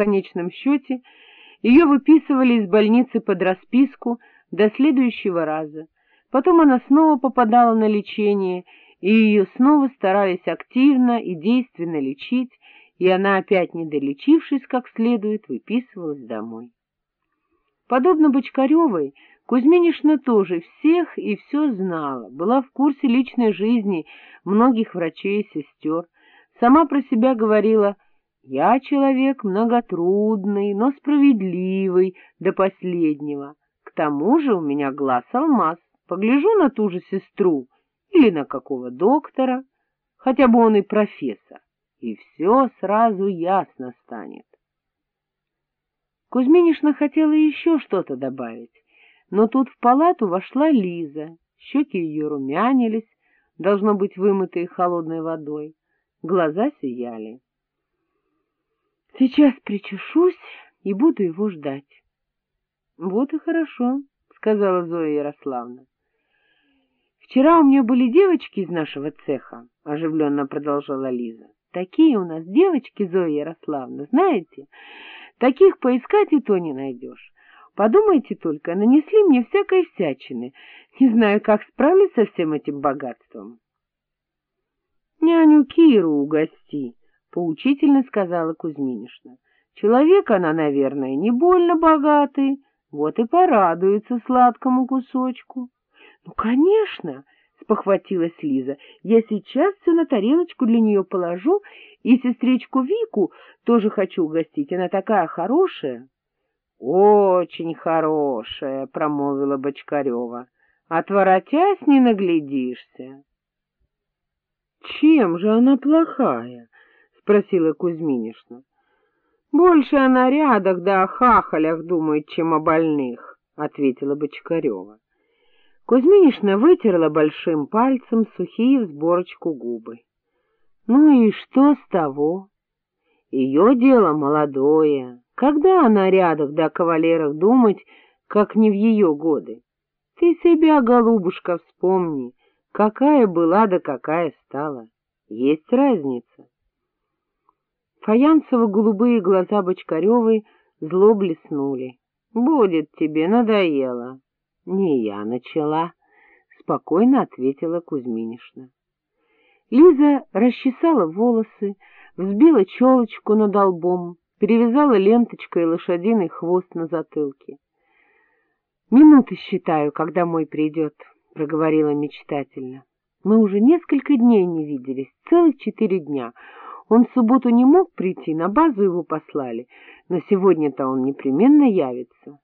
конечном счете ее выписывали из больницы под расписку до следующего раза. Потом она снова попадала на лечение, и ее снова старались активно и действенно лечить, и она, опять не долечившись как следует, выписывалась домой. Подобно Бочкаревой, Кузьминишна тоже всех и все знала, была в курсе личной жизни многих врачей и сестер, сама про себя говорила «Я человек многотрудный, но справедливый до последнего. К тому же у меня глаз алмаз, погляжу на ту же сестру или на какого доктора, хотя бы он и профессор, и все сразу ясно станет». Кузьминишна хотела еще что-то добавить, но тут в палату вошла Лиза, щеки ее румянились, должно быть вымытые холодной водой, глаза сияли. — Сейчас причешусь и буду его ждать. — Вот и хорошо, — сказала Зоя Ярославна. — Вчера у меня были девочки из нашего цеха, — оживленно продолжала Лиза. — Такие у нас девочки, Зоя Ярославна, знаете, таких поискать и то не найдешь. Подумайте только, нанесли мне всякой всячины. Не знаю, как справлюсь со всем этим богатством. — Няню Киру угости, — поучительно сказала Кузьминишна. — Человек она, наверное, не больно богатый, вот и порадуется сладкому кусочку. — Ну, конечно, — спохватилась Лиза, — я сейчас все на тарелочку для нее положу, и сестричку Вику тоже хочу угостить, она такая хорошая. — Очень хорошая, — промолвила Бочкарева. — Отворотясь, не наглядишься. — Чем же она плохая? — спросила Кузьминишна. — Больше о нарядах да о хахалях думает, чем о больных, — ответила Бочкарева. Кузьминишна вытерла большим пальцем сухие в сборочку губы. Ну и что с того? Ее дело молодое, когда о нарядах да о кавалерах думать, как не в ее годы? Ты себя, голубушка, вспомни, какая была да какая стала. Есть разница. Фаянцево-голубые глаза Бочкаревой зло блеснули. — Будет тебе, надоело. — Не я начала, — спокойно ответила Кузьминишна. Лиза расчесала волосы, взбила челочку над лбом, перевязала ленточкой лошадиный хвост на затылке. — Минуты считаю, когда мой придет, — проговорила мечтательно. — Мы уже несколько дней не виделись, целых четыре дня. Он в субботу не мог прийти, на базу его послали, но сегодня-то он непременно явится.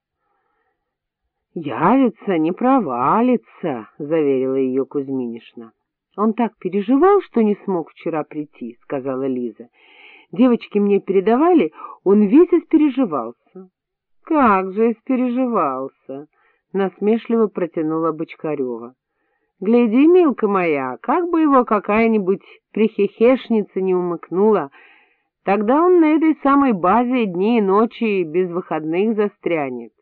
— Явится, не провалится, — заверила ее Кузьминишна. — Он так переживал, что не смог вчера прийти, — сказала Лиза. Девочки мне передавали, он весь испереживался. — Как же испереживался! — насмешливо протянула Бочкарева. — Гляди, милка моя, как бы его какая-нибудь прихихешница не умыкнула, тогда он на этой самой базе дни и ночи без выходных застрянет.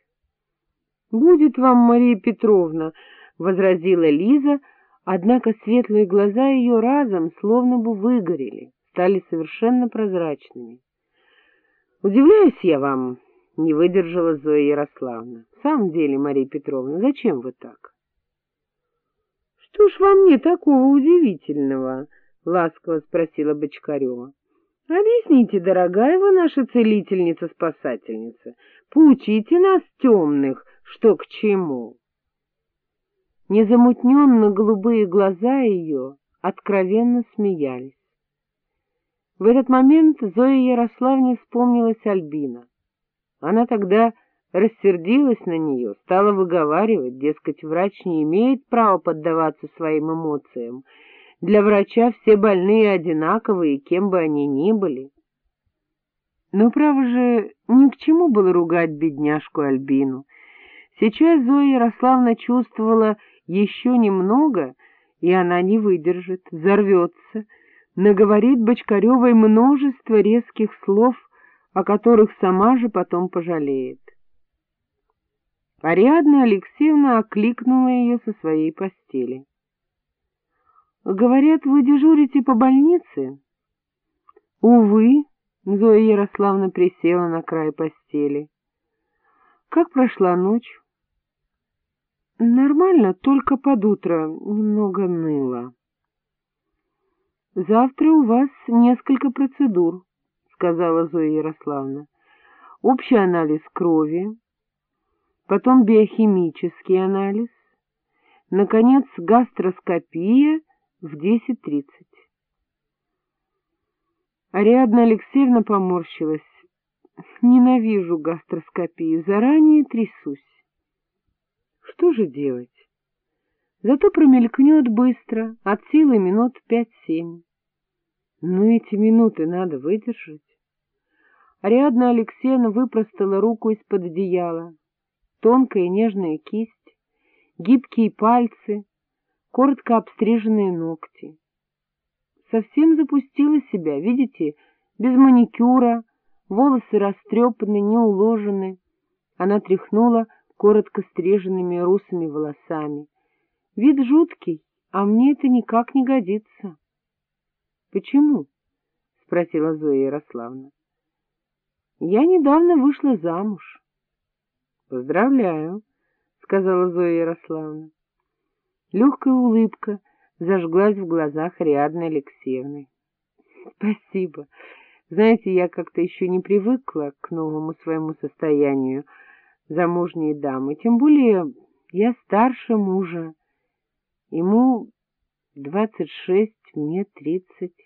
— Будет вам, Мария Петровна, — возразила Лиза, однако светлые глаза ее разом словно бы выгорели стали совершенно прозрачными. «Удивляюсь я вам», — не выдержала Зоя Ярославна. «В самом деле, Мария Петровна, зачем вы так?» «Что ж во мне такого удивительного?» — ласково спросила Бочкарева. «Объясните, дорогая вы наша целительница-спасательница, поучите нас, темных, что к чему». Незамутненно голубые глаза ее откровенно смеялись. В этот момент Зоя Ярославне вспомнилась Альбина. Она тогда рассердилась на нее, стала выговаривать, дескать, врач не имеет права поддаваться своим эмоциям. Для врача все больные одинаковые, кем бы они ни были. Но, право же, ни к чему было ругать бедняжку Альбину. Сейчас Зоя Ярославна чувствовала еще немного, и она не выдержит, взорвется, наговорит Бочкаревой множество резких слов, о которых сама же потом пожалеет. Ариадна Алексеевна окликнула ее со своей постели. — Говорят, вы дежурите по больнице? — Увы, — Зоя Ярославна присела на край постели. — Как прошла ночь? — Нормально, только под утро немного ныло. — Завтра у вас несколько процедур, — сказала Зоя Ярославна. — Общий анализ крови, потом биохимический анализ, наконец, гастроскопия в 10.30. Ариадна Алексеевна поморщилась. Ненавижу гастроскопию, заранее трясусь. Что же делать? Зато промелькнет быстро, от силы минут пять-семь. Но эти минуты надо выдержать. Ариадна Алексеевна выпростала руку из-под одеяла. Тонкая нежная кисть, гибкие пальцы, коротко обстриженные ногти. Совсем запустила себя, видите, без маникюра, волосы растрепаны, не уложены. Она тряхнула коротко стриженными русыми волосами. Вид жуткий, а мне это никак не годится. — Почему? — спросила Зоя Ярославна. — Я недавно вышла замуж. — Поздравляю, — сказала Зоя Ярославна. Легкая улыбка зажглась в глазах Ариадны Алексеевны. — Спасибо. Знаете, я как-то еще не привыкла к новому своему состоянию замужней дамы, тем более я старше мужа. Ему двадцать шесть, мне тридцать.